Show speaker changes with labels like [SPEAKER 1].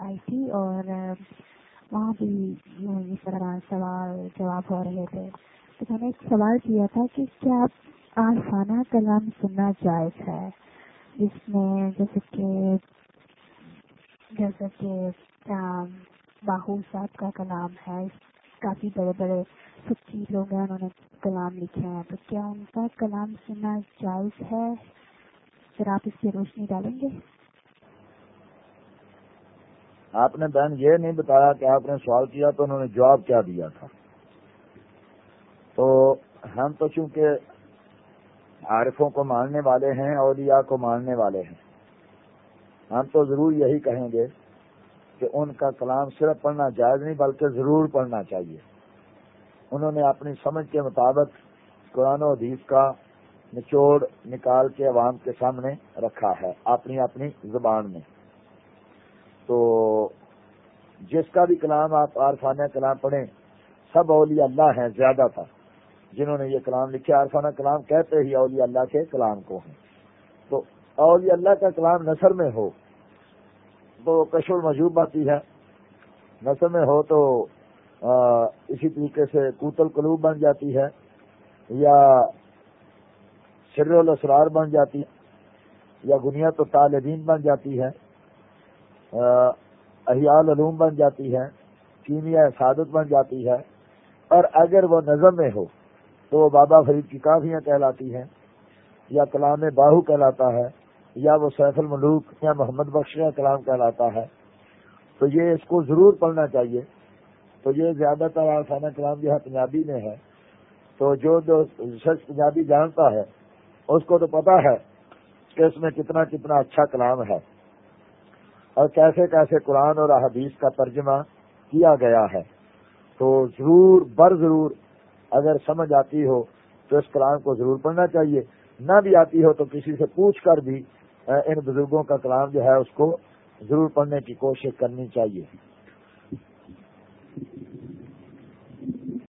[SPEAKER 1] آئی تھی اور وہاں بھی اس طرح سوال جواب ہو رہے تھے۔ تو میں نے ایک سوال کیا تھا کہ کیا عارفانہ کلام سننا جائز ہے؟ جس میں جیسے کہ جیسے کہ باہو صاحب کا کلام ہے، کافی بڑے بڑے سچی لوگ ہیں، انہوں نے کلام لکھے ہیں۔ تو کیا ان کا کلام سننا جائز ہے؟ پھر آپ اس کی روشنی ڈالیں گے؟
[SPEAKER 2] آپ نے بہن یہ نہیں بتایا کہ آپ نے سوال کیا تو انہوں نے جواب کیا دیا تھا۔ تو ہم تو چونکہ عارفوں کو ماننے والے ہیں، اولیاء کو ماننے والے ہیں۔ ہم تو ضرور یہی کہیں گے کہ ان کا کلام صرف پڑھنا جائز نہیں، بلکہ ضرور پڑھنا چاہیے۔ انہوں نے اپنی سمجھ کے مطابق قرآن و حدیث کا نچوڑ، نکال کے عوام کے سامنے رکھا ہے، اپنی اپنی زبان میں۔ تو جس کا بھی کلام آپ عارفانہ کلام پڑھیں، سب اولیاء اللہ ہیں، زیادہ تھا جنہوں نے یہ کلام لکھے، عارفانہ کلام کہتے ہی اولیاء اللہ کے کلام کو ہیں۔ تو اولیاء اللہ کا کلام نثر میں ہو تو کشور مجوب آتی ہے۔ نثر میں ہو تو اسی طریقے سے کوتل قلوب بن جاتی ہے، یا شر الاسرار بن جاتی ہے، یا گنیا تو طالبین بن جاتی ہے۔ احیال علوم بن جاتی ہے کیمیا سعادت بن جاتی ہے، اور اگر وہ نظم میں ہو تو وہ بابا فرید کی کافیاں کہلاتی ہیں، یا کلام باہو کہلاتا ہے، یا وہ سیف الملوک یا محمد بخش کا کلام کہلاتا ہے۔ تو یہ اس کو ضرور پڑھنا چاہیے۔ تو یہ زیادہ تر آسانہ کلام جو ہے پنجابی میں ہے۔ تو جو جو شخص پنجابی جانتا ہے، اس کو تو پتا ہے کہ اس میں کتنا کتنا اچھا کلام ہے۔ اور کیسے کیسے قرآن اور احادیث کا ترجمہ کیا گیا ہے۔ تو ضرور بر ضرور اگر سمجھ آتی ہو تو اس کلام کو ضرور پڑھنا چاہیے۔ نہ بھی آتی ہو تو کسی سے پوچھ کر بھی ان بزرگوں کا کلام جو ہے اس کو ضرور پڑھنے کی کوشش کرنی چاہیے۔